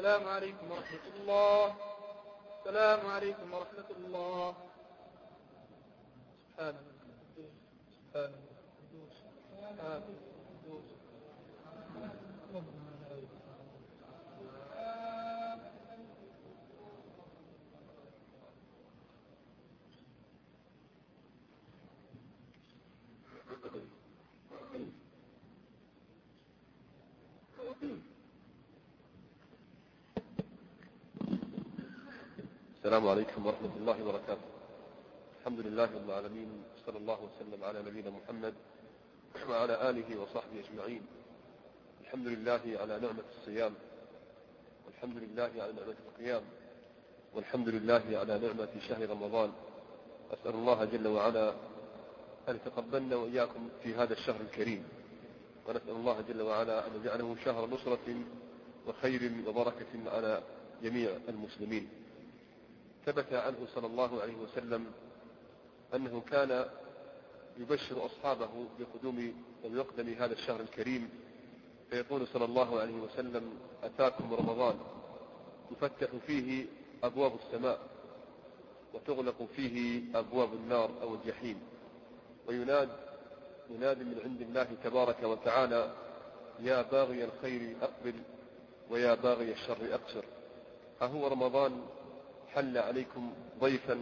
السلام عليكم ورحمة الله. السلام عليكم ورحمة الله. سبحان الله. سبحان الله. السلام عليكم ورحمة الله وبركاته. الحمد لله رب العالمين صلى الله وسلم على نبينا محمد وعلى آله وصحبه أجمعين. الحمد لله على نعمة الصيام والحمد لله على نعمة القيام والحمد لله على نعمة شهر رمضان. أسأل الله جل وعلا أن يتقبلنا وإياكم في هذا الشهر الكريم. ونسأل الله جل وعلا أن يجعله شهر نصرة وخير وبركة على جميع المسلمين. ثبت عنه صلى الله عليه وسلم أنه كان يبشر أصحابه بقدوم وبمقدم هذا الشهر الكريم فيقول صلى الله عليه وسلم أتاكم رمضان. يفتح فيه أبواب السماء وتغلق فيه أبواب النار أو الجحيم ويناد يناد من عند الله تبارك وتعالى يا باغي الخير أقبل ويا باغي الشر أقصر. ها هو رمضان حل عليكم ضيفا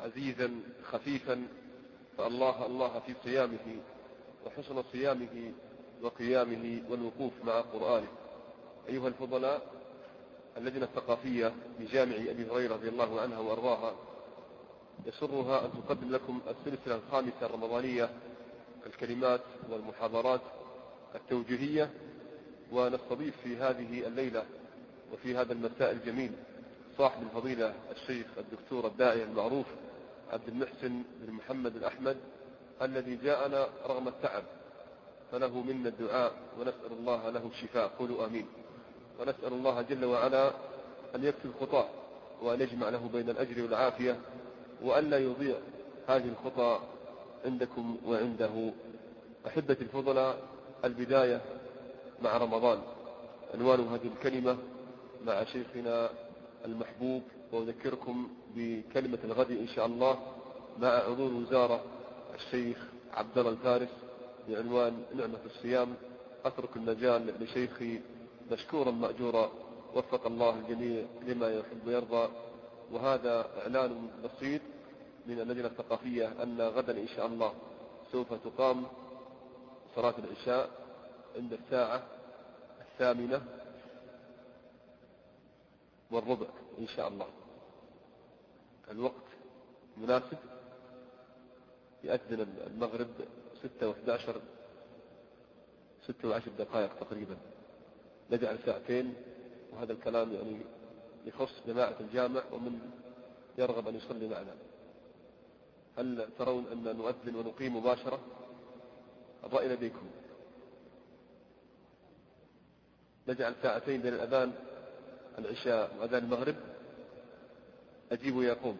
عزيزا خفيفا فالله الله في صيامه وحسن صيامه وقيامه والوقوف مع قرآنه. أيها الفضلاء اللجنة الثقافية بجامع أبي هريرة رضي الله عنها وأرضاها يسرها أن تقدم لكم السلسلة الخامسة الرمضانية الكلمات والمحاضرات التوجيهية ونستضيف في هذه الليلة وفي هذا المساء الجميل صاحب الفضيلة الشيخ الدكتور الداعية المعروف عبد المحسن بن محمد الأحمد الذي جاءنا رغم التعب فله منا الدعاء ونسأل الله له الشفاء. قولوا آمين. ونسأل الله جل وعلا أن يكفي الخطأ وأن يجمع له بين الأجر والعافية وألا يضيع هذه الخطى عندكم وعنده. أحبتي الفضلاء البداية مع رمضان. عنوان هذه الكلمة مع شيخنا المحبوب وأذكركم بكلمة الغد إن شاء الله مع عضو الوزارة الشيخ عبد الله الفارس بعنوان نعمة الصيام. أترك المجال لشيخي مشكورا مأجورا. وفق الله الجميع لما يحب ويرضى. وهذا إعلان بسيط من اللجنة الثقافية أن غدا إن شاء الله سوف تقام صلاة العشاء عند الساعة الثامنة والربع إن شاء الله. الوقت مناسب. يأذن المغرب ستة وإحدى ستة وعشر دقائق تقريبا. نجعل ساعتين وهذا الكلام يعني يخص جماعة الجامع ومن يرغب أن يصلي معنا. هل ترون أن نؤذن ونقيم مباشرة؟ الرأي لديكم. نجعل ساعتين بين الأذان العشاء وأذان المغرب أجيب ويقوم.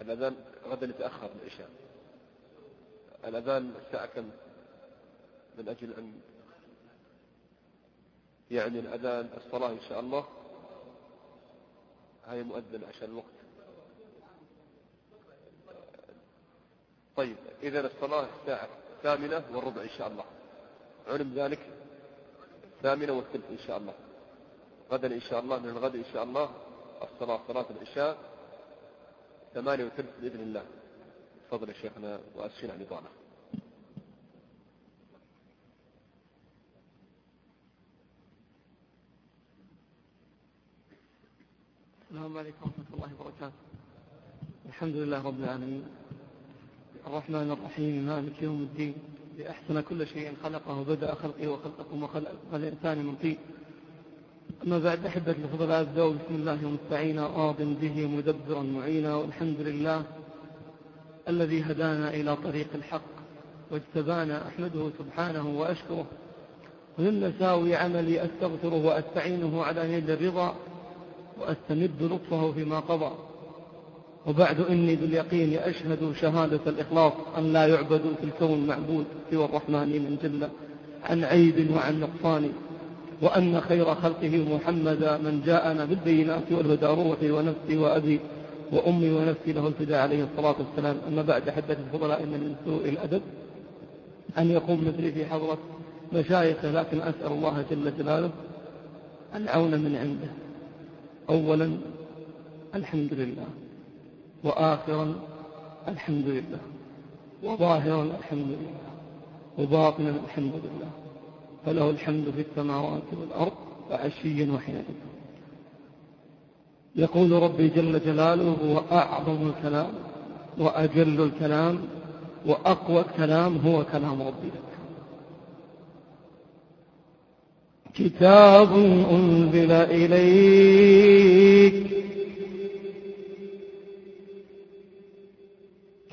الأذان غدا يتأخر العشاء. الأذان الساعة كم؟ من أجل أن يعني الأذان الصلاة إن شاء الله. هاي مؤذن عشان الوقت. طيب إذا الصلاة الساعة الثامنة والربع إن شاء الله. علم ذلك؟ الثامنة والثلث إن شاء الله. غدا إن شاء الله من الغد إن شاء الله الصلاة صلاة العشاء ثمانية وثلث بإذن الله. تفضل يا شيخنا وأسفين عن إطالة السلام عليكم ورحمة الله وبركاته. الحمد لله رب العالمين. الرحمن الرحيم مالك يوم الدين. لأحسن كل شيء خلقه بدأ خلقه وخلقكم وخلق الإنسان من طين. أما بعد أحبة الفضلاء أبدأ بسم الله مستعينا راض به مدبرا معينا والحمد لله الذي هدانا إلى طريق الحق واجتبانا أحمده سبحانه وأشكره. ومن مساوي عملي أستغفره وأستعينه على نيل الرضا وأستمد لطفه فيما قضى. وبعد إني باليقين أشهد شهادة الإخلاص أن لا يعبد في الكون معبود سوى الرحمن من جل عن عيب وعن نقصان وأن خير خلقه محمدا من جاءنا بالبينات والهدى روحي ونفسي وأبي وأمي ونفسي له الفداء عليه الصلاة والسلام. أما بعد أحبة الفضلاء إن من سوء الأدب أن يقوم مثلي في حضرة مشايخه لكن أسأل الله جل جلاله العون من عنده. أولا الحمد لله. وآخرا الحمد لله. وظاهرا الحمد لله. وباطنا الحمد لله. فله الحمد في السماوات والأرض وعشيا وحينا يقول ربي جل جلاله هو أعظم الكلام وأجل الكلام وأقوى الكلام هو كلام ربي لك. كتاب أنزل إليك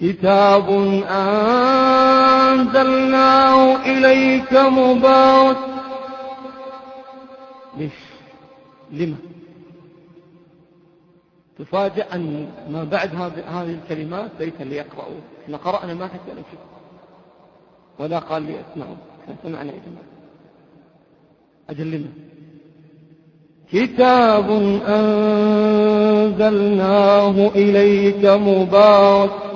كتاب أنزلناه إليك مبارك. ليش؟ لما؟ تفاجأ أن ما بعد هذه الكلمات ليس اللي يقرأوا إحنا قرأنا ما حتى نشوف ولا قال لي أسمعوا. إحنا سمعنا يا جماعة. أجل كتاب أنزلناه إليك مبارك.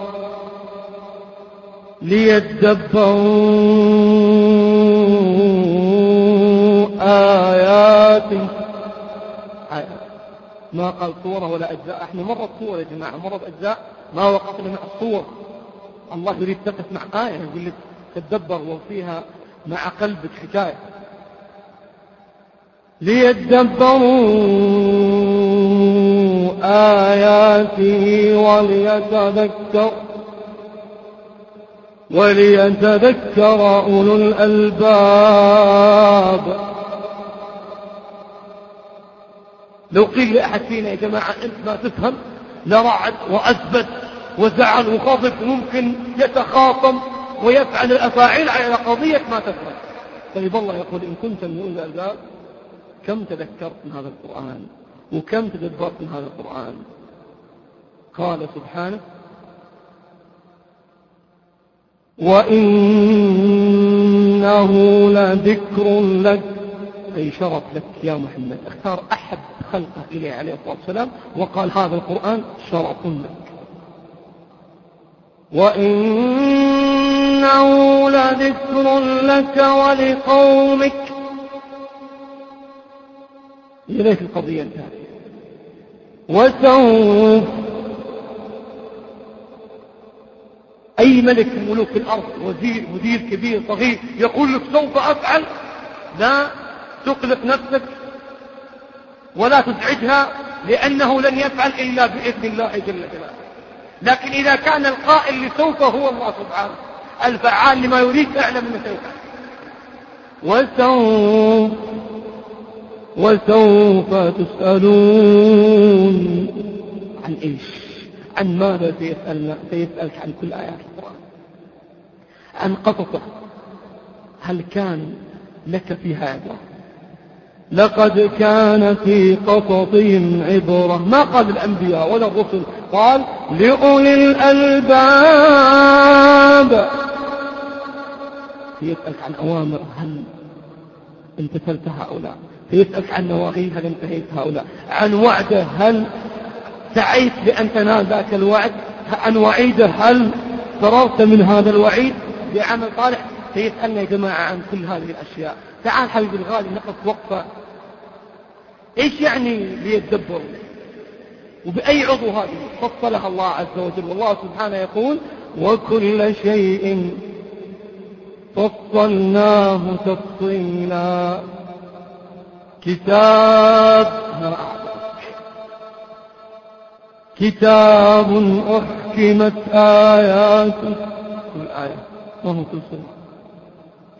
ليدبروا آياته ما قال صورة ولا أجزاء. إحنا مرت صورة يا جماعة مرت أجزاء. ما وقفنا مع الصور الله يريد تقف مع آية يقول لك تدبر وفيها مع قلبك حكاية. ليدبروا آياته وليتذكر. وليتذكر أولو الألباب. لو قيل لأحد فينا يا جماعة أنت ما تفهم لرعد وأثبت وزعل وغضب ممكن يتخاصم ويفعل الأفاعيل على قضية ما تفهم. طيب الله يقول إن كنت من أولي الألباب كم تذكرت من هذا القرآن؟ وكم تدبرت من هذا القرآن؟ قال سبحانه وإنه لذكر لك. أي شرف لك يا محمد. اختار أحب خلقه إليه عليه الصلاة والسلام وقال هذا القرآن شرف لك. وإنه لذكر لك ولقومك. إليك القضية انتهت وسوف أي ملك من ملوك الأرض وزير مدير كبير صغير يقول لك سوف أفعل؟ لا تقلق نفسك ولا تزعجها لأنه لن يفعل إلا بإذن الله جل جلاله. لكن إذا كان القائل لسوف هو الله سبحانه الفعال لما يريد اعلم من سيفعل وسوف وسوف تسألون عن إيش؟ عن ماذا سيسألنا سيسألك عن كل آيات القرآن. عن قصصه هل كان لك فيها عبرة لقد كان في قصصهم عبرة ما قال الأنبياء ولا الرسل قال لأولي الألباب. يسألك عن أوامر هل امتثلت هؤلاء؟ فيسألك عن نواهيه هل انتهيت هؤلاء؟ عن وعده هل سعيت بأن تنال ذاك الوعد؟ عن وعيده هل فررت من هذا الوعيد؟ بعمل صالح سيسألنا يا جماعة عن كل هذه الأشياء. تعال حبيبي الغالي نقف وقفة. إيش يعني ليتدبروا؟ وبأي عضو هذه؟ فصلها الله عز وجل. والله سبحانه يقول وكل شيء فصلناه تفصيلا. كتاب كتاب أحكمت آياته. كل آية.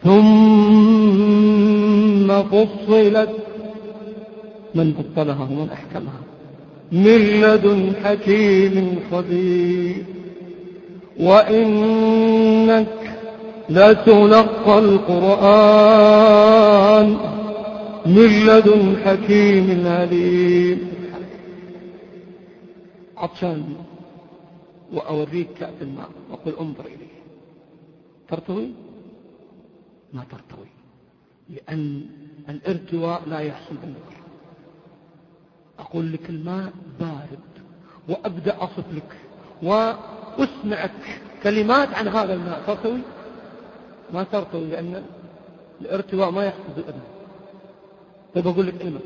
ثم فصلت من فصلها ومن أحكمها. من لدن حكيم خبير. وإنك لتلقى القرآن من لدن حكيم عليم. عطشان وأوريك كأس الماء. وقل انظر إليه. ترتوي؟ ما ترتوي. لأن الارتواء لا يحصل بالنظر. أقول لك الماء بارد وأبدأ أصف لك وأسمعك كلمات عن هذا الماء ترتوي؟ ما ترتوي لأن الارتواء ما يحصل بالأذن. طيب أقول لك الماء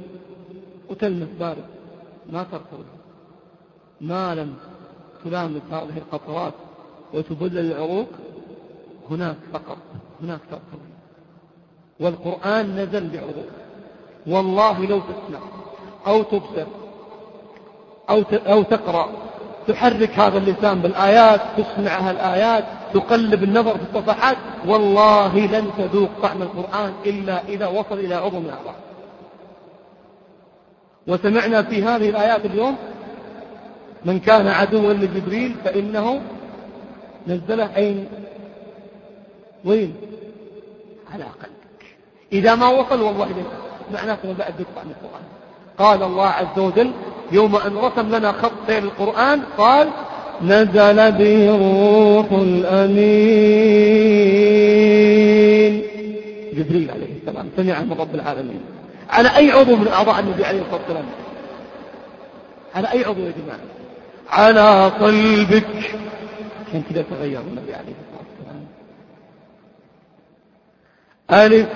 وتلمس بارد. ما ترتوي. ما لم تلامس هذه القطرات وتبلل العروق هناك فقط هناك ترتوي والقرآن نزل بعروق والله لو تسمع أو تبصر أو أو تقرأ تحرك هذا اللسان بالآيات تسمعها الآيات تقلب النظر في الصفحات والله لن تذوق طعم القرآن إلا إذا وصل إلى عضو من أعضاء وسمعنا في هذه الآيات اليوم من كان عدوا لجبريل فإنه نزله أين وين؟ على قلبك. إذا ما وصل والله لن معناته بعد يقطع من القرآن. قال الله عز وجل يوم أن رسم لنا خط سير القرآن قال نزل به الروح الأمين. جبريل عليه السلام سمع من رب العالمين. على أي عضو من أعضاء النبي عليه الصلاة والسلام؟ على أي عضو يا جماعة؟ على قلبك. عشان كذا تغير النبي عليه الصلاة والسلام ألف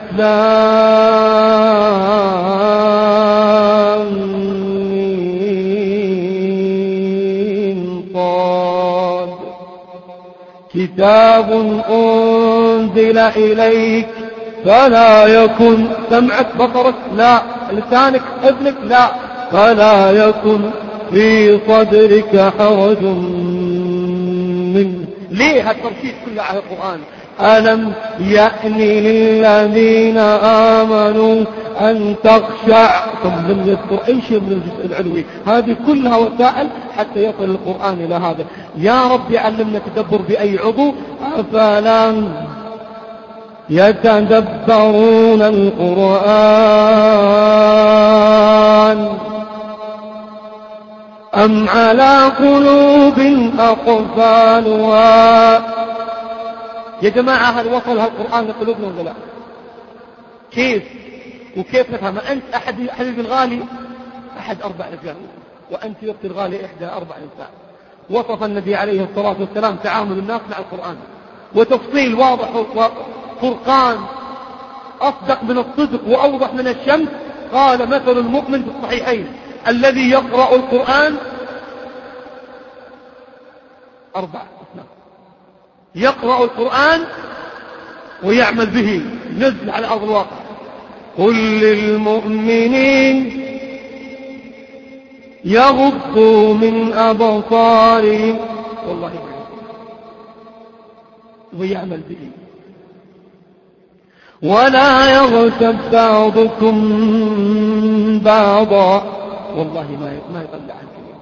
صاد كتاب أنزل إليك فلا يكن سمعك بصرك لا. لسانك اذنك لا. فلا يكن في صدرك حرج منه ليه هالتركيز كله على القرآن؟ ألم يأن للذين آمنوا أن تخشع ثم لم يذكر أي شيء من الجزء العلوي. هذه كلها وسائل حتى يصل القرآن إلى هذا. يا رب علمنا تدبر بأي عضو؟ أفلم يتدبرون القرآن أم على قلوب أقفالها يا جماعة هل وصل هالقرآن لقلوبنا ولا لا؟ كيف؟ وكيف نفهم؟ أنت أحد حبيبي الغالي؟ أحد أربع رجال. وأنت وقت الغالي إحدى أربع نساء وصف النبي عليه الصلاة والسلام تعامل الناس مع القرآن. وتفصيل واضح وفرقان. أصدق من الصدق وأوضح من الشمس. قال مثل المؤمن في الصحيحين الذي يقرأ القرآن أربع. أصناف يقرأ القرآن ويعمل به نزل على أرض الواقع. قل للمؤمنين يغضوا من أبصارهم. والله ويعمل به. ولا يغتب بعضكم بعضا. والله ما ما يطلع عن كلمة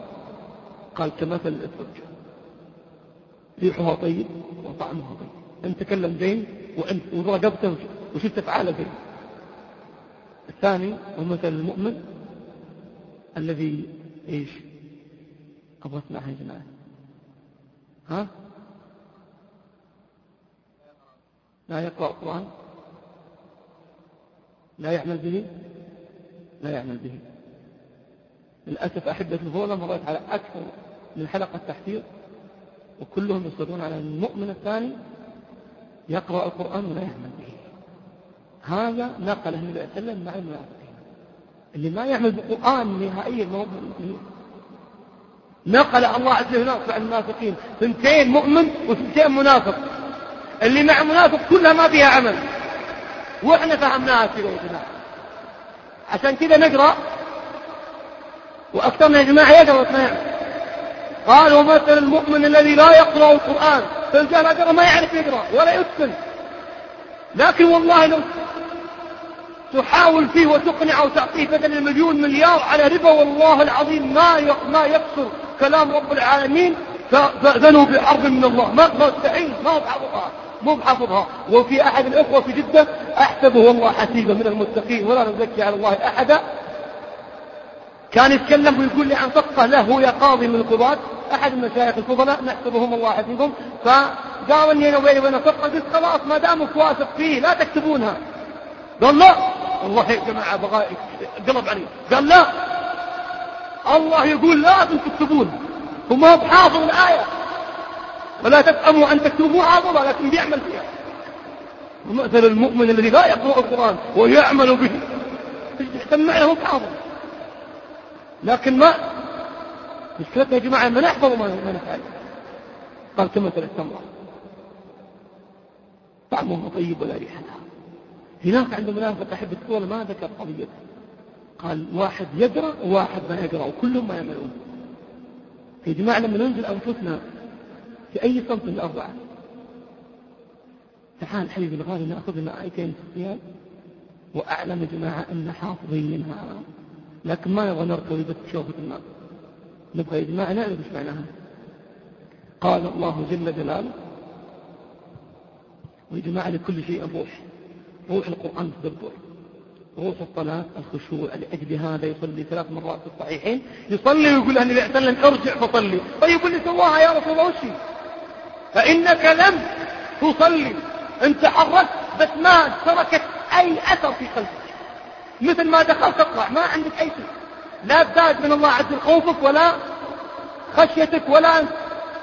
قال كمثل الأسود ريحها طيب وطعمها طيب. أنت تكلم زين وأنت وراقبته وشفت أفعاله زين. الثاني هو مثل المؤمن الذي إيش؟ أبغى اسمعها يا جماعة. ها؟ لا يقرأ القرآن. لا يعمل به. لا يعمل به. للأسف أحبة الفوله مريت على أكثر من حلقة تحذير وكلهم يصرون على المؤمن الثاني يقرأ القرآن ولا يعمل به. هذا نقله النبي صلى الله عليه وسلم مع المنافقين. اللي ما يعمل بالقرآن نهائيا ما هو نقل الله عز وجل عن المنافقين. ثنتين مؤمن وثنتين منافق. اللي مع منافق كلها ما فيها عمل. وإحنا فهمناها يا جماعة عشان كذا نقرأ. وأكثرنا يا جماعة يقرأ ما يعمل. قالوا مثل المؤمن الذي لا يقرأ القرآن تلقاه لا ما يعرف يقرأ ولا يتقن. لكن والله لو تحاول فيه وتقنعه وتعطيه بدل المليون مليار على ربا والله العظيم ما ما يكسر كلام رب العالمين. فأذنوا بحرب من الله. ما مستحيل ما بحفظها مو بحفظها وفي أحد الأخوة في جدة أحسبه والله حسيبا من المتقين ولا نزكي على الله أحدا. كان يتكلم ويقول لي عن فقه له يا قاضي من القضاة أحد المشايخ الفضلاء نحسبهم الله حسيبهم فقال اني أنا وبيني وبين فقه قلت خلاص ما دامك واثق فيه لا تكتبونها. قال لا. والله يا جماعة بغى قلب عليه قال لا. الله يقول لازم تكتبون. وما بحافظ الآية. ولا تفهموا أن تكتبوا حافظة لكن بيعمل فيها. ومثل المؤمن الذي لا يقرأ القرآن ويعمل به. سمع له بحافظ. لكن ما مشكلتنا يا جماعة ما نحفظ ما نفعل قال كمثل التمرة طعمها طيب ولا ريح لها هناك عند منافق أحب الصورة ما ذكر قضية. قال واحد يقرأ وواحد ما يقرأ وكلهم ما يعملون. يا جماعة لما ننزل أنفسنا في أي صنف من الأربعة. تعال حبيبي الغالي نأخذ لنا آيتين في الصيام وأعلم يا جماعة أن حافظين منها. لكن ما نبغى نركض بس شوفة الناس نبغى جماعة نعرف إيش معناها قال الله جل جلاله ويا جماعة لكل شيء روح روح القرآن تدبر. روح الصلاة الخشوع لأجل هذا يصلي ثلاث مرات في الصحيحين. يصلي ويقول النبي عليه وسلم أرجع فصلي. طيب اللي سواها يا رسول الله وشي فإنك لم تصلي. انت حركت بس ما تركت أي أثر في قلبك. مثل ما دخلت تطلع ما عندك أي شيء. لا ابتعد من الله عز خوفك ولا خشيتك ولا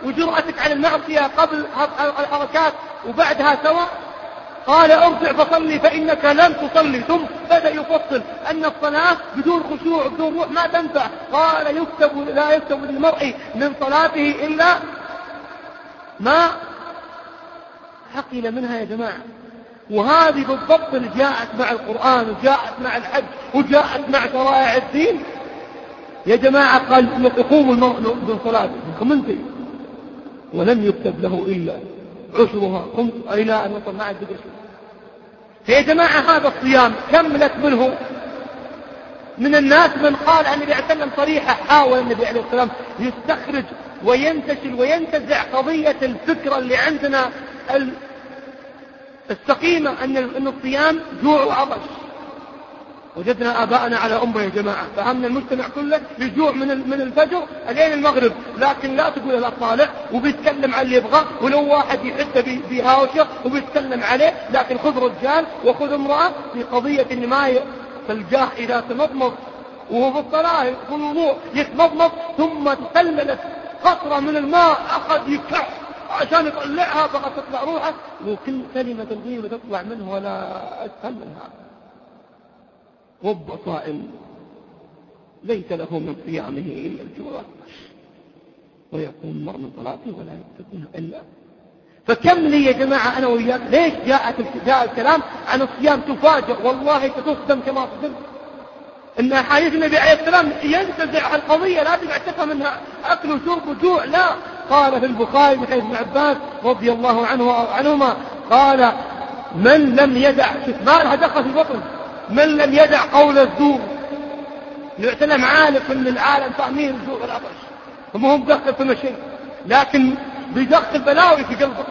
وجرأتك على المعصية قبل الحركات وبعدها سواء قال ارجع فصلي فإنك لم تصلي. ثم بدأ يفصل أن الصلاة بدون خشوع بدون روح ما تنفع. قال يكتب لا يكتب للمرء من صلاته إلا ما حقل منها يا جماعة. وهذه بالضبط اللي جاءت مع القرآن وجاءت مع الحج وجاءت مع شرائع الدين. يا جماعة قال يقوم المرء من صلاته. خمنتي ولم يكتب له إلا عشرها. قمت إلى أن وصل معي الدقر فيا جماعة هذا الصيام كملت منه من الناس من قال عن النبي عليه وسلم صريحة حاول النبي عليه السلام يستخرج وينتشل وينتزع قضية الفكرة اللي عندنا السقيمة أن أن الصيام جوع وعطش. وجدنا آباءنا على أمة يا جماعة. فهمنا المجتمع كله يجوع من من الفجر لين المغرب. لكن لا تقول له طالع وبيتكلم عن اللي يبغى ولو واحد يحس بهاوشة وبيتكلم عليه لكن خذ رجال وخذ امرأة في قضية إن ما تلقاه إذا تمضمض. وهو في الصلاة في الوضوء يتمضمض ثم تسللت قطرة من الماء أخذ يكح. عشان يطلعها فقط تطلع روحه وكل كلمة طيبة تطلع منه ولا أسهل منها. رب صائم ليس له من صيامه إلا الجوع ويقوم مر من صلاته ولا يكتب إلا. فكم لي يا جماعة أنا وياك؟ ليش جاءت جاء الكلام عن الصيام تفاجئ؟ والله ستصدم كما صدمت إن احاديث النبي عليه السلام ينتزع القضية لا تفهم إنها أكل وشرب وجوع لا. قال في البخاري من حديث ابن عباس رضي الله عنه عنهما قال من لم يدع ما لها دخل في بطن من لم يدع قول الزور. يعتلم عالق من العالم فاهمين الزور والعطش وما هم دخل في شيء لكن بيدخل بلاوي في قلبه.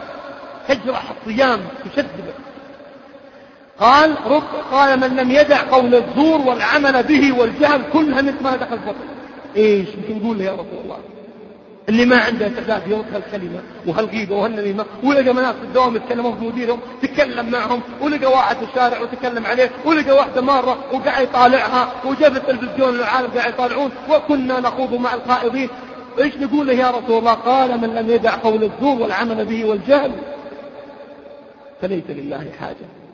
تجرح الصيام تشدده. قال رب قال من لم يدع قول الزور والعمل به والجهل كلها مثل ما دخل بطن إيش يمكن نقول له يا رسول الله؟ اللي ما عنده استعداد يرد هالكلمة وهالغيبة وهالنميمة ولقى ناس في الدوام يتكلمون في مديرهم تكلم معهم ولقى واحد في الشارع وتكلم عليه ولقى واحدة مرة وقاعد يطالعها وجاب التلفزيون العالم قاعد يطالعون وكنا نخوض مع الخائضين إيش نقول له يا رسول الله؟ قال من لم يدع قول الزور والعمل به والجهل فليس لله حاجة.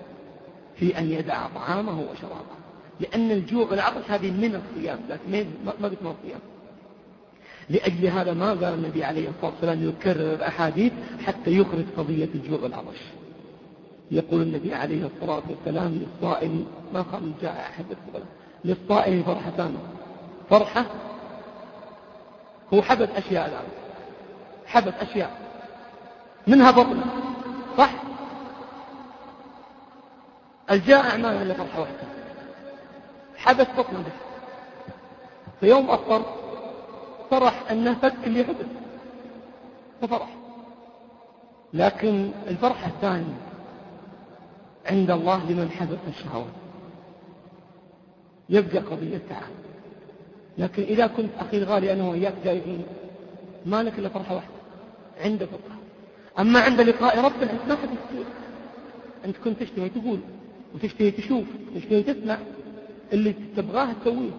في أن يدع طعامه وشرابه. لأن الجوع والعطش هذه من الصيام لكن ما قلت الصيام لأجل هذا ما قال النبي عليه الصلاة والسلام يكرر الأحاديث حتى يخرج قضية الجوع والعطش. يقول النبي عليه الصلاة والسلام للصائم ما قال جاء أحد للصائم فرحتان. فرحة هو حبت أشياء الآن. حبت أشياء. منها بطن صح؟ الجائع ما إلا فرحة واحدة حبت بطنه في يوم أفطر فرح أنه فك اللي حدث ففرح. لكن الفرحة الثانية عند الله لمن حدث الشهوات يبقى قضية تعال. لكن إذا كنت أخي الغالي أنا وإياك جايين ما لك إلا فرحة واحدة. عند فرحة أما عند لقاء ربنا أنت ما حد أنت كنت تشتهي تقول وتشتهي تشوف تشتهي تسمع اللي تبغاه تسويه.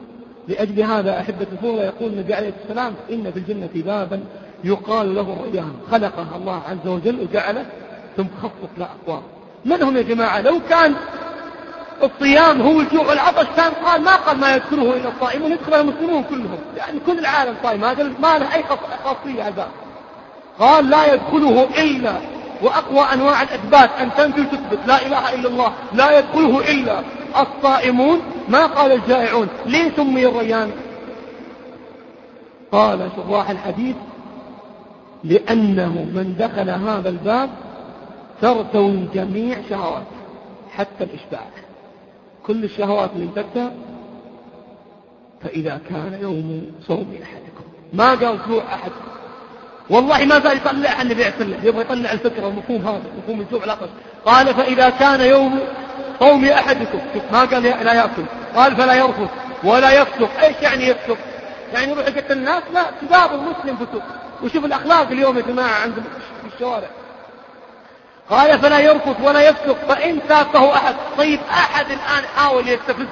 لأجل هذا أحبة الفضل يقول النبي عليه السلام إن في الجنة بابا يقال له الريان خلقها الله عز وجل وجعله ثم خصص له أقوام. من هم يا جماعة؟ لو كان الصيام هو الجوع والعطش كان قال ما قال ما يذكره إلا الصائمون يدخل المسلمون كلهم. يعني كل العالم صائم ما له أي خاصية هذا قال لا يدخله إلا وأقوى أنواع الإثبات أن تنفي وتثبت لا إله إلا الله. لا يدخله إلا الصائمون. ما قال الجائعون؟ ليه سمي الريان قال شراح الحديث لأنه من دخل هذا الباب ترتوي جميع شهواته حتى الإشباع. كل الشهوات اللي انتكتها فإذا كان يوم صوم أحدكم. ما قال جوع أحد والله ما زال يطلع النبي عليه السلام يبغى يطلع الفكرة والمفهوم هذا مفهوم الجوع العطش قال فإذا كان يوم صوم أحدكم ما قال لا يأكل. قال فلا يرفض ولا يفسق. إيش يعني يفسق؟ يعني يروح يقتل الناس؟ لا كتاب المسلم فسوق وشوف الأخلاق اليوم يا جماعة عند الشوارع. قال فلا يرفض ولا يفسق فإن ساقه أحد طيب أحد الآن حاول يستفزه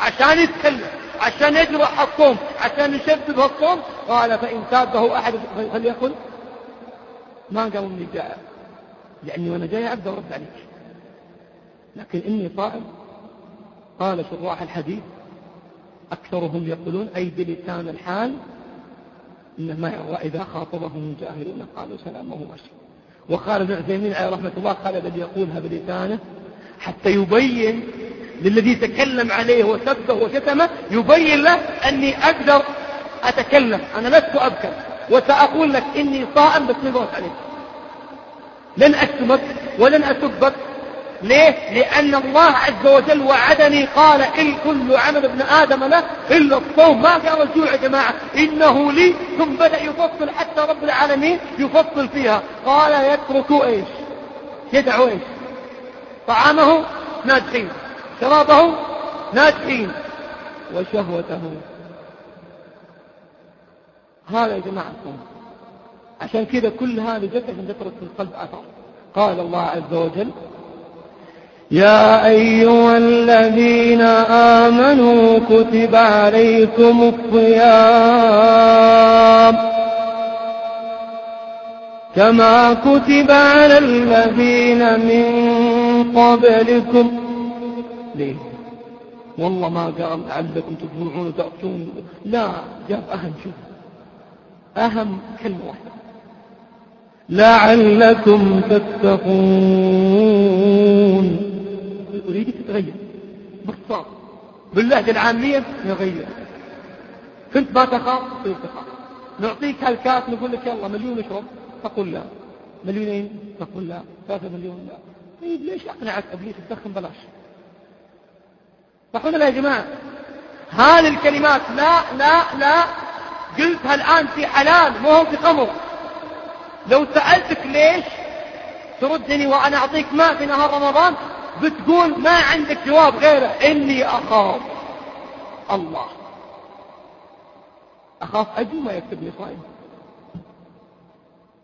عشان يتكلم. عشان يجرح الصوم عشان يشبب الصوم قال فإن سابه أحد فليقل ما قال إني جائع لأني وأنا جاي أقدر أرد عليك. لكن إني صائم. قال شراح الحديث أكثرهم يقولون أي بلسان الحال إنما إذا خاطبهم الجاهلون قالوا سلام وهو ماشي وقال ابن عثيمين عليه رحمة الله قال الذي يقولها بلسانه حتى يبين للذي تكلم عليه وسبه وشتمه يبين له أني أقدر أتكلم. أنا لست أبكر. وسأقول لك إني صائم بس نظرت عليك لن أشتمك ولن أسبك. ليه؟ لأن الله عز وجل وعدني قال إن كل عمل ابن آدم له إلا الصوم. ما قال الجوع يا جماعة. إنه لي. ثم بدأ يفصل حتى رب العالمين يفصل فيها. قال يترك إيش؟ يدعو إيش؟ طعامه ناجحين. شرابه ناجحين وشهوته. هذا يا جماعة عشان كذا كل هذا جت عشان تترك في القلب أثر. قال الله عز وجل يا أيها الذين آمنوا كتب عليكم الصيام كما كتب على الذين من قبلكم. ليه؟ والله ما قال لعلكم تجوعون وتأتون. لا جاب أهم شيء. أهم كلمة واحدة. لعلكم تتقون. أريدك تتغير. باختصار. باللهجة العامية يغير. كنت ما تخاف تصير تخاف. نعطيك هالكاس نقول لك يلا مليون اشرب. تقول لا. مليونين؟ تقول لا. ثلاثة مليون؟ لا. طيب ليش أقنعك أبليس تدخن بلاش صح ولا لا يا جماعة هذه الكلمات لا لا لا قلتها الآن في حلال مو في خمر. لو سألتك ليش تردني وأنا أعطيك ما في نهار رمضان بتقول ما عندك جواب غيره إني أخاف. الله. أخاف أجل ما يكتب صائم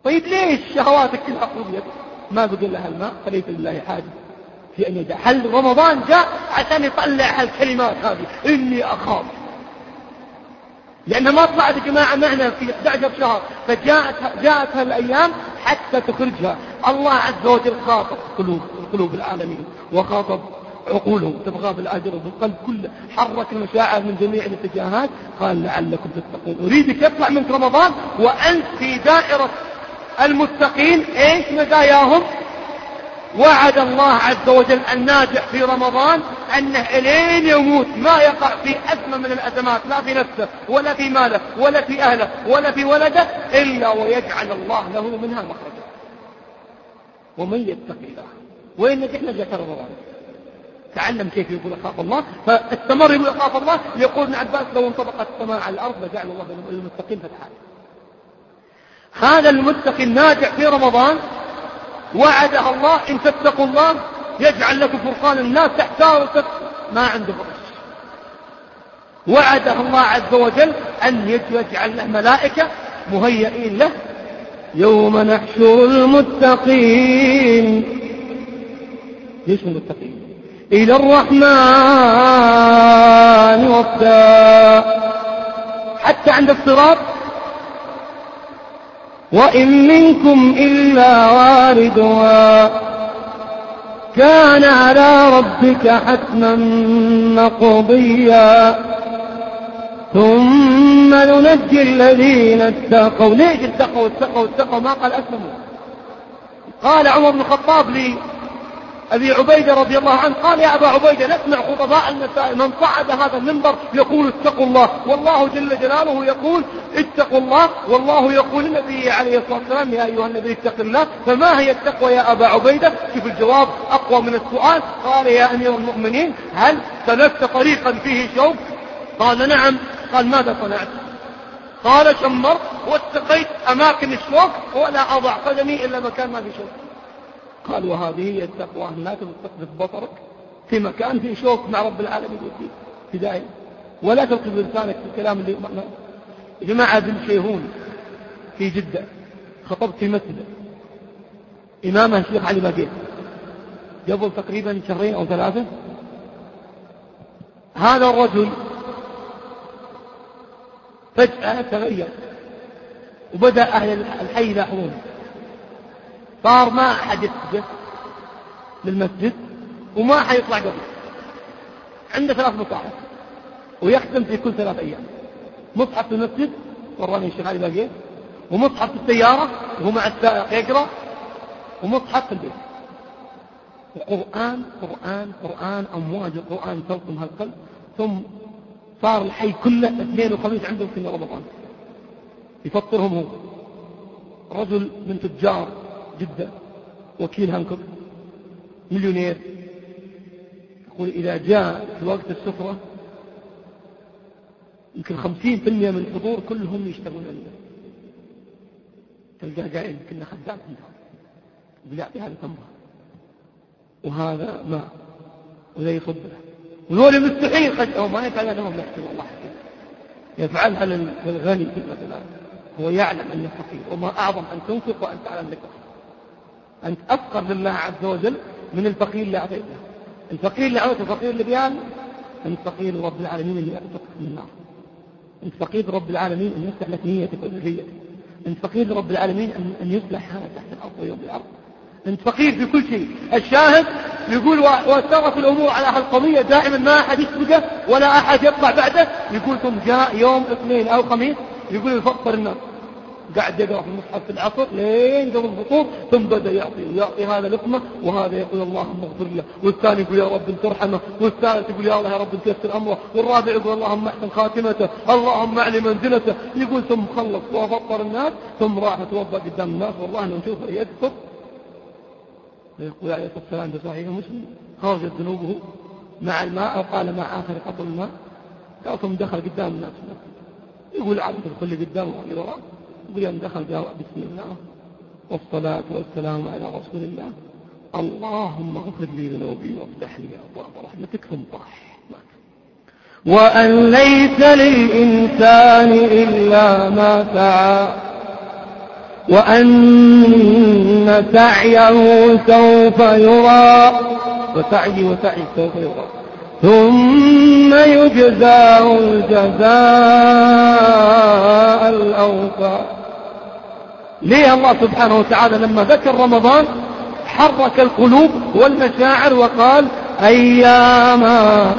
طيب ليش شهواتك كلها قضيت ما بقول لها الماء فليس لله حاجة. في أن يدع. هل رمضان جاء عشان يطلع هالكلمات هذه؟ إني أخاف. لأنها ما طلعت جماعة معنا في 11 شهر. فجاءت جاءت هالأيام حتى تخرجها. الله عز وجل خاطب قلوب قلوب العالمين. وخاطب عقولهم. تبغى بالأجر وبالقلب. كله حرك المشاعر من جميع الاتجاهات. قال لعلكم تتقون. أريدك يطلع منك رمضان وأنت في دائرة المتقين. إيش مزاياهم؟ وعد الله عز وجل الناجح في رمضان أنه إلين يموت ما يقع في أزمة من الأزمات لا في نفسه ولا في ماله ولا في أهله ولا في ولده إلا ويجعل الله له منها مخرجا. ومن يتق الله. وين نجح نجح رمضان. تعلم كيف يقول أخاف الله. فاستمر يقول أخاف الله يقول ابن عباس لو انطبقت السماء على الأرض لجعل الله للمتقين فتحات هذا المتقي الناجح في رمضان وعدها الله إن تتقوا الله يجعل لكم فرقان الناس تحتار ما عنده فرش وعدها الله عز وجل أن يجعل له ملائكة مهيئين له. يوم نحشر المتقين. ليش المتقين؟ إلى الرحمن وفدا حتى عند الصراط وإن منكم إلا واردها. كان على ربك حتما مقضيا. ثم ننجي الذين اتقوا. ليش اتقوا؟ اتقوا اتقوا ما قال أسلموا. قال عمر بن الخطاب لي أبي عبيدة رضي الله عنه قال يا أبا عبيدة نسمع خطباء النساء من صعد هذا المنبر يقول اتقوا الله. والله جل جلاله يقول اتقوا الله. والله يقول للنبي عليه الصلاة والسلام يا أيها النبي اتق الله. فما هي التقوى يا أبا عبيدة؟ شوف الجواب أقوى من السؤال. قال يا أمير المؤمنين هل سلكت طريقا فيه شوك قال نعم. قال ماذا صنعت؟ قال شمرت واتقيت أماكن الشوك ولا أضع قدمي إلا مكان ما في شوك قال وهذه هي التقوى لا تقذف بصرك في مكان في شوك مع رب العالمين في بداية ولا تلقي بلسانك في الكلام اللي يا جماعة بن شيهون في جدة خطبت في مسجد إمامه الشيخ علي باقيت قبل تقريبا شهرين أو ثلاثة هذا الرجل فجأة تغير وبدأ أهل الحي يلاحظونه. صار ما أحد يسجد للمسجد وما حيطلع قبل. عنده ثلاث مصاحف ويختم في كل ثلاث أيام. مصحف في المسجد وراني الشيخ علي باقي. ومصحف في السيارة وهو مع السائق يقرأ. ومصحف في البيت. وقرآن قرآن قرآن أمواج القرآن تلطم هالقلب. ثم صار الحي كله اثنين وخميس عندهم في رمضان. يفطرهم هو. رجل من تجار جدة وكيل هانكوك مليونير. يقول إذا جاء في وقت السفرة يمكن خمسين في المئة من الحضور كلهم يشتغلون عنده تلقاه قاعد كنا خدام عندهم. يقول يعطي هذا تمره وهذا ماء وذا يصب له مستحيل قد أو ما يفعل لهم يحسن الله حكيم يفعلها للغني مثلا هو يعلم أنه فقير. وما أعظم أن تنفق وأنت تعلم لك أنت أفقر لله عز وجل من الفقير اللي أعطيته. الفقير اللي أعطيته الفقير اللي بيان أنت فقير لرب العالمين اللي يعطيك من النار. أنت فقير لرب العالمين أن يصلح لك نيتك وذريتك. أنت فقير لرب العالمين أن يصلح هذا تحت الأرض ويوم الأرض. أنت فقير في كل شيء. الشاهد يقول وسرت الأمور على هالقضية دائما ما أحد يسبقه ولا أحد يطلع بعده. يقول ثم جاء يوم اثنين أو خميس يقول يفطر الناس. قاعد يقرأ في المصحف في العصر لين قبل الفطور ثم بدأ يعطي يعطي هذا لقمة وهذا يقول اللهم اغفر له والثاني يقول يا رب انت ارحمه والثالث يقول يا الله يا رب انت يسر أمره والرابع يقول اللهم احسن خاتمته اللهم اعلي منزلته يقول ثم خلص وفطر الناس ثم راح توضأ قدام الناس والله انه نشوفه يذكر يقول عليه الصلاة والسلام في صحيح مسلم خرجت ذنوبه مع الماء أو قال مع آخر قطر الماء قال ثم دخل قدام الناس. يقول عبد الكل قدامه وعلي وراء يوم دخل قال بسم الله. والصلاة والسلام على رسول الله. اللهم اغفر لي ذنوبي وافتح لي أبواب رحمتك ثم طاح وأن ليس للإنسان إلا ما سعى. وأن سعيه سوف يرى. وسعي وسعي سوف يرى. ثم يجزاه الجزاء الأوفى. ليه الله سبحانه وتعالى لما ذكر رمضان حرك القلوب والمشاعر وقال أياما؟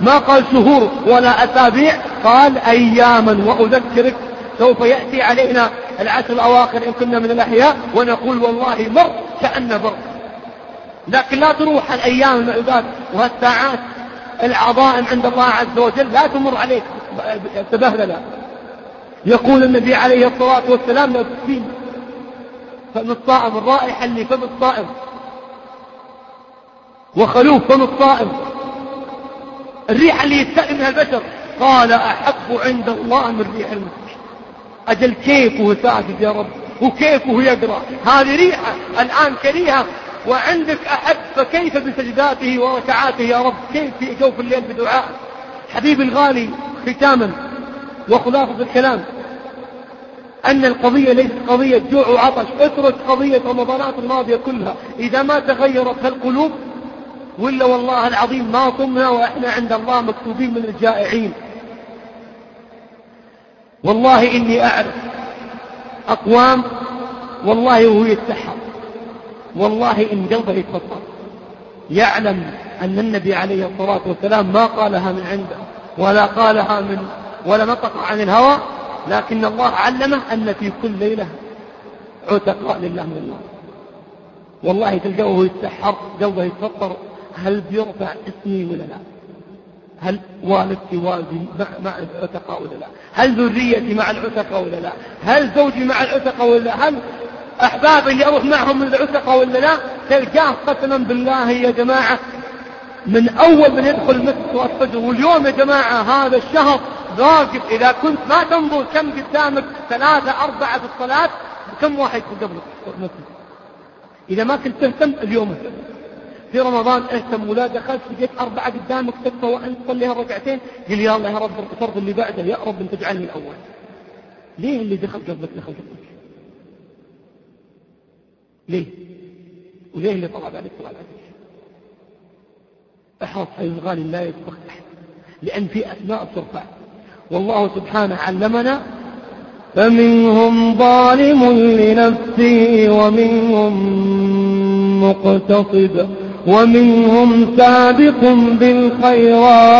ما قال شهور ولا أسابيع قال أياما. وأذكرك سوف يأتي علينا العشر الأواخر إن كنا من الأحياء ونقول والله مر كأنه مر. لكن لا تروح الأيام المعدودات والساعات العظائم عند الله عز وجل لا تمر عليك. تبهللا يقول النبي عليه الصلاة والسلام لا تكفين فم الصائم الرائحة اللي فم الصائم وخلوف فم الصائم الريحة اللي يستأذن منها البشر. قال أحب عند الله من ريح المسك. أجل كيفه ساجد يا رب؟ وكيفه يقرأ؟ هذه ريحة الآن كريهة. وعندك أحب فكيف بسجداته وركعاته يا رب؟ كيف في جوف الليل بدعاء؟ حبيبي الغالي ختاما وخلاصة الكلام. أن القضية ليست قضية جوع وعطش اترك قضية رمضانات الماضية كلها. إذا ما تغيرت هالقلوب ولا والله العظيم ما صمنا وإحنا عند الله مكتوبين من الجائعين. والله إني أعرف أقوام والله وهو يتسحر والله إن قلبه يتفطر يعلم أن النبي عليه الصلاة والسلام ما قالها من عنده ولا قالها من ولا نطق عن الهوى لكن الله علمه أن في كل ليلة عتقاء لله من النار. والله تلقاه يتسحر قلبه يتفطر هل بيرفع اسمي ولا لا؟ هل والدتي والدي مع, مع العتقاء ولا لا؟ هل ذريتي مع العتقاء ولا لا؟ هل زوجي مع العتقاء ولا لا؟ هل أحبابي اللي أروح معهم من العتقاء ولا لا تلقاه قسما بالله يا جماعة من أول من يدخل صلاة الفجر واليوم يا جماعة هذا الشهر راقب إذا كنت ما تنظر كم قدامك ثلاثة أربعة في الصلاة كم واحد قبلك المسجد؟ إذا ما كنت تهتم اليوم. في رمضان أهتم ولا دخلت لقيت أربعة قدامك تكفى وأنت تصليها ركعتين قل يا الله يا رب الفرض اللي بعده يا رب أنت اجعلني الأول. ليه اللي دخل قبلك دخل قبلك؟ ليه؟ وليه اللي طلع بعدك طلع بعدك احرص حي الغالي لا يسبق أحد. لأن في أسماء ترفع والله سبحانه علمنا فمنهم ظالم لنفسه ومنهم مقتصد ومنهم سابق بالخيرات.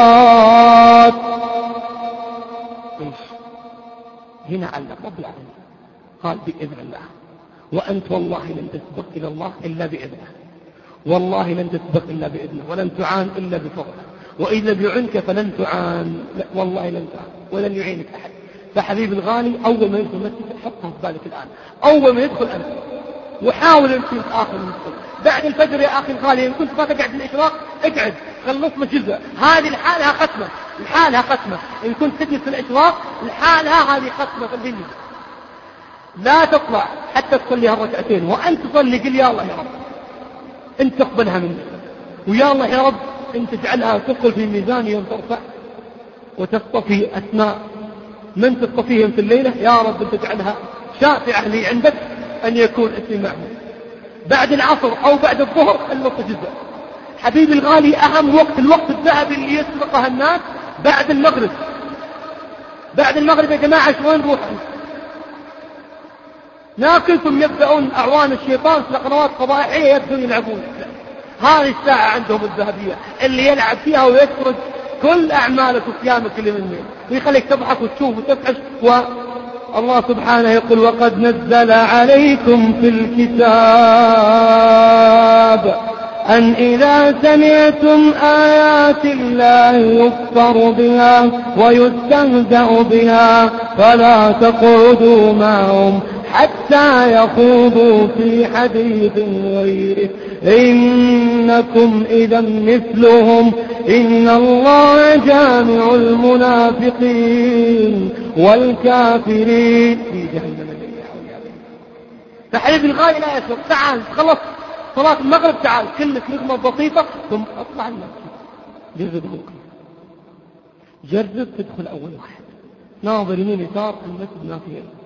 هنا علق رب العالمين. قال بإذن الله. وأنت والله لن تسبق إلى الله إلا بإذنه. والله لن تسبق إلا بإذنه ولن تعان إلا بفضله. وإذا بيعنك فلن تعان. لا والله لن تعان ولن يعينك أحد. فحبيب الغالي أول ما يدخل المسجد حطها في بالك الآن. أول ما يدخل أنت. وحاول أن تكون آخر المسجد. بعد الفجر يا أخي الغالي إن كنت ما تقعد في الإشراق اقعد. خلصنا جزء هذه لحالها ختمة. لحالها ختمة. إن كنت تجلس في الإشراق لحالها هذه ختمة في الدنيا. لا تطلع حتى تصليها ركعتين وأنت تصلي قل يا الله يا رب. أنت تقبلها مني. ويا الله يا رب أنت تجعلها تدخل في ميزان يوم ترفع وتصطفي أسماء. من تصطفيهم في الليلة؟ يا رب أنت تجعلها شافعة لي عندك أن يكون اسمي معهم. بعد العصر أو بعد الظهر النص جزء. حبيبي الغالي أهم وقت الوقت الذهبي اللي يسبقها الناس بعد المغرب. بعد المغرب يا جماعة شلون نروح؟ ثم يبدأون أعوان الشيطان في القنوات الفضائحية يبدون يلعبون. هذه الساعة عندهم الذهبية. اللي يلعب فيها ويسرد كل أعمالك وصيامك اللي من ويخليك تضحك وتشوف وتفحش. والله سبحانه يقول وقد نزل عليكم في الكتاب أن إذا سمعتم آيات الله يكفر بها ويستهزأ بها فلا تقعدوا معهم. حتى يخوضوا في حديث غيره. إنكم إذا مثلهم. إن الله جامع المنافقين والكافرين. في جهنم فحليف الغاية لا يسبق تعال خلص. صلاة المغرب تعال. كلمة نغمة بسيطة ثم أطلع المسجد جرب ممكن جرب تدخل أول واحد. ناظر يمين يسار المسجد ما فيه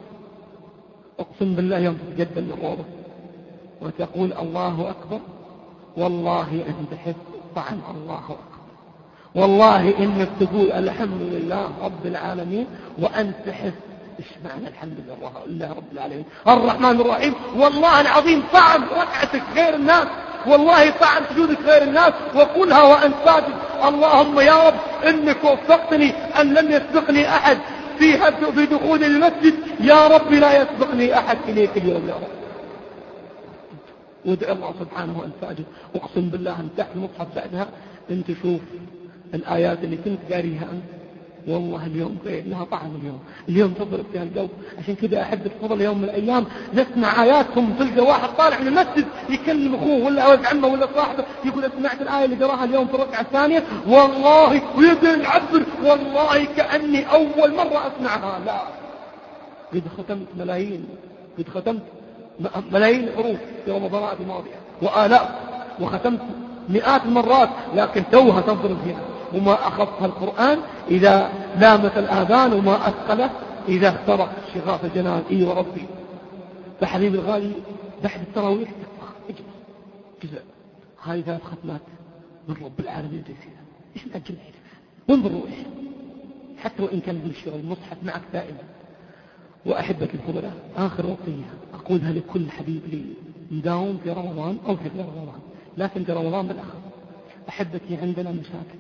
أقسم بالله يوم تتقدم للروضة وتقول الله أكبر والله أنت تحس طعم الله أكبر. والله إنك تقول الحمد لله رب العالمين وأنت تحس إيش معنى الحمد لله رب العالمين؟ الرحمن الرحيم. والله العظيم طعم ركعتك غير الناس. والله طعم سجودك غير الناس. وقولها وأنت ساجد. اللهم يا رب إنك وفقتني أن لم يسبقني أحد. في في دخول المسجد يا رب لا يسبقني أحد إليك اليوم يا رب. وادعي الله سبحانه وأنت ساجد أقسم بالله أن تحت المصحف بعدها أنت تشوف الآيات اللي كنت قاريها أنت. والله اليوم لها طعم اليوم. اليوم تضرب فيها القلب عشان كذا أحب تفضل يوم من الأيام نسمع آياتهم. تلقى واحد طالع من المسجد يكلم أخوه ولا ولد عمه ولا صاحبه يقول سمعت الآية اللي قراها اليوم في الركعة الثانية. والله ويبدأ يعبر والله كأني أول مرة أسمعها. لا. قد ختمت ملايين قد ختمت ملايين الحروف في رمضانات الماضية وآلاف وختمت مئات المرات. لكن توها تنظر فيها. وما أخفها القرآن إذا لامت الآذان وما أثقله إذا اخترق شغاف الجنان إي وربي. فحبيب الغالي بعد التراويح اجلس جزء هذه ثلاث ختمات من رب العالمين تيسيرا إيش نأجل وين بنروح حتى وإن كان بالشغل المصحف معك دائما. وأحبة الفضلاء آخر وصية أقولها لكل حبيب لي مداوم في رمضان أو في رمضان. لكن في رمضان بالأخص أحبتي عندنا مشاكل.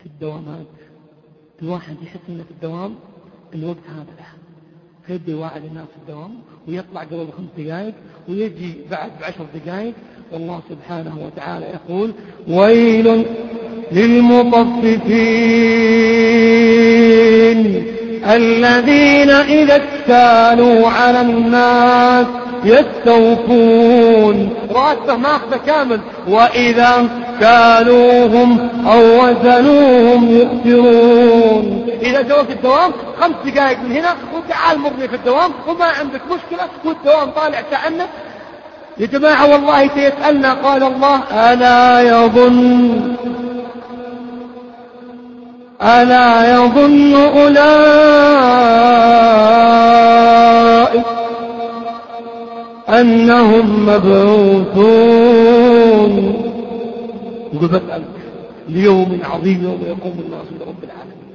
في الدوامات الواحد يحس إنه في الدوام الوقت هذا له فيبدأ يواعد الناس في الدوام ويطلع قبل بخمس دقائق ويجي بعد بعشر دقائق. والله سبحانه وتعالى يقول ويل للمطففين الذين إذا اكتالوا على الناس يستوفون. راتبه ماخذه كامل. وإذا كالوهم أو وزنوهم يؤثرون. إذا سويت الدوام خمس دقائق من هنا وتعال مرني في الدوام وما عندك مشكلة والدوام طالع كأنه. يا جماعة والله سيسألنا قال الله ألا يظن ألا يظن أولئك أنهم مبعوثون. بسألك ليوم عظيم يوم يقوم الناس لرب العالمين.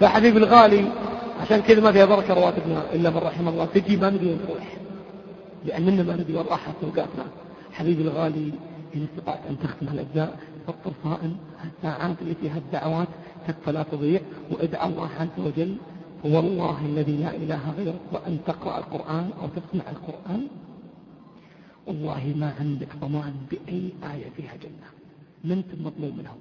فحبيبي الغالي عشان كذا ما فيها بركة رواتبنا إلا من رحم الله. تجي ما ندري نروح لأننا ما ندري وين راحت توقاتنا حبيبي الغالي إن استطعت أن تختم الأجزاء فطر صائم الساعات اللي فيها الدعوات تكفى لا تضيع. وادعى الله عز وجل والله الذي لا إله غيره وأن تقرأ القرآن أو تسمع القرآن والله ما عندك ضمان بأي آية فيها جنة. ما انت منهم.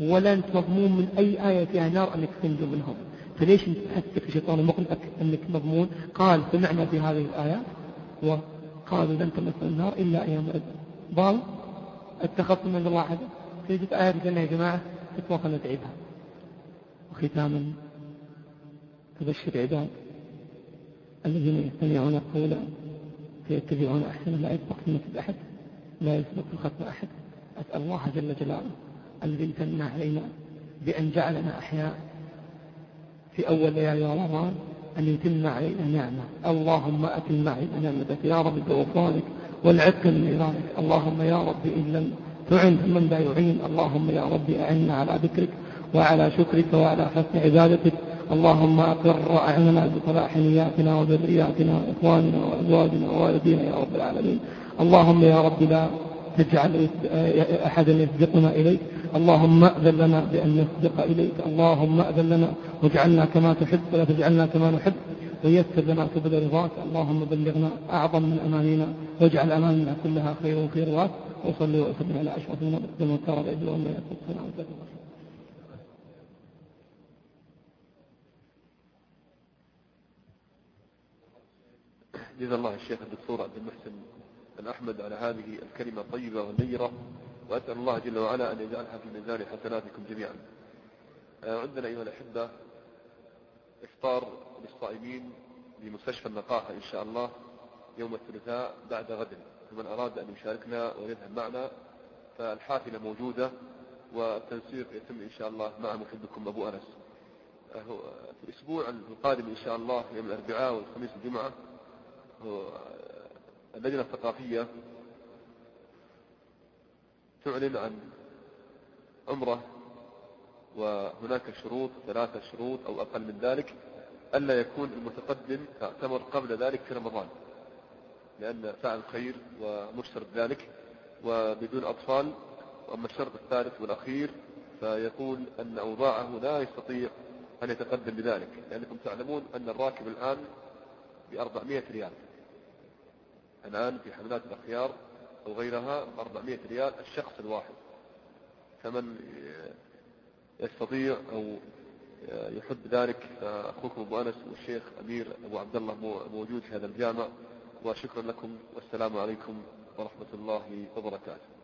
ولا انت مضمون من أي آية فيها نار أنك تنجو منهم. فليش أنت تحسك الشيطان مقنعك أنك مضمون؟ قال سمعنا في هذه الآيات وقالوا لن تمس النار إلا أيام ضال اتخذتم من الله عهدا. تجد آية الجنة يا جماعة؟ تتوقع نتعبها وختاما تبشر عباد الذين يستمعون القول فيتبعون أحسن لا يسبق في المسجد أحد لا يسبق في الختم أحد. أسأل الله جل جلاله الذي امتن علينا بأن جعلنا أحياء في أول ليالي رمضان أن يتم علينا نعمة. اللهم أتم علينا نعمتك. يا رب بغفرانك والعتق من إيرانك اللهم يا رب إن لم تعن من لا يعين. اللهم يا رب أعنا على ذكرك وعلى شكرك وعلى حسن عبادتك. اللهم أقر أعيننا بصلاح نياتنا وذرياتنا وإخواننا وأزواجنا ووالدينا يا رب العالمين. اللهم يا رب لا تجعل أحدا يسبقنا إليك. اللهم أذن لنا بأن نسبق إليك. اللهم أذن لنا واجعلنا كما تحب ولا تجعلنا كما نحب. ويسر لنا سبل رضاك. اللهم بلغنا أعظم من أمانينا. واجعل أماننا كلها خير وفي رضاك. وصلي وسلم على أشرف المرسلين. وكرم الأجل وما يكون السلام عليكم جزا الله الشيخ الدكتور عبد المحسن الأحمد على هذه الكلمة الطيبة والنيرة وأسأل الله جل وعلا أن يجعلها في ميزان حسناتكم جميعا. آه، عندنا أيها الأحبة إفطار للصائمين بمستشفى النقاهة إن شاء الله يوم الثلاثاء بعد غد. فمن أراد أن يشاركنا ويذهب معنا فالحافلة موجودة والتنسيق يتم إن شاء الله مع محبكم أبو أنس. آه، في الأسبوع القادم إن شاء الله يوم الأربعاء والخميس والجمعة اللجنة الثقافية تعلن عن عمرة وهناك شروط ثلاثة شروط أو أقل من ذلك ألا يكون المتقدم اعتمر قبل ذلك في رمضان لأن فعل خير ومشتر ذلك وبدون أطفال وأما الشرط الثالث والأخير فيقول أن أوضاعه لا يستطيع أن يتقدم بذلك لأنكم تعلمون أن الراكب الآن ب 400 ريال. الآن في حملات الأخيار أو غيرها 400 ريال الشخص الواحد. فمن يستطيع أو يحب ذلك أخوكم أبو أنس والشيخ أمير أبو عبد الله موجود في هذا الجامع. وشكرا لكم والسلام عليكم ورحمة الله وبركاته.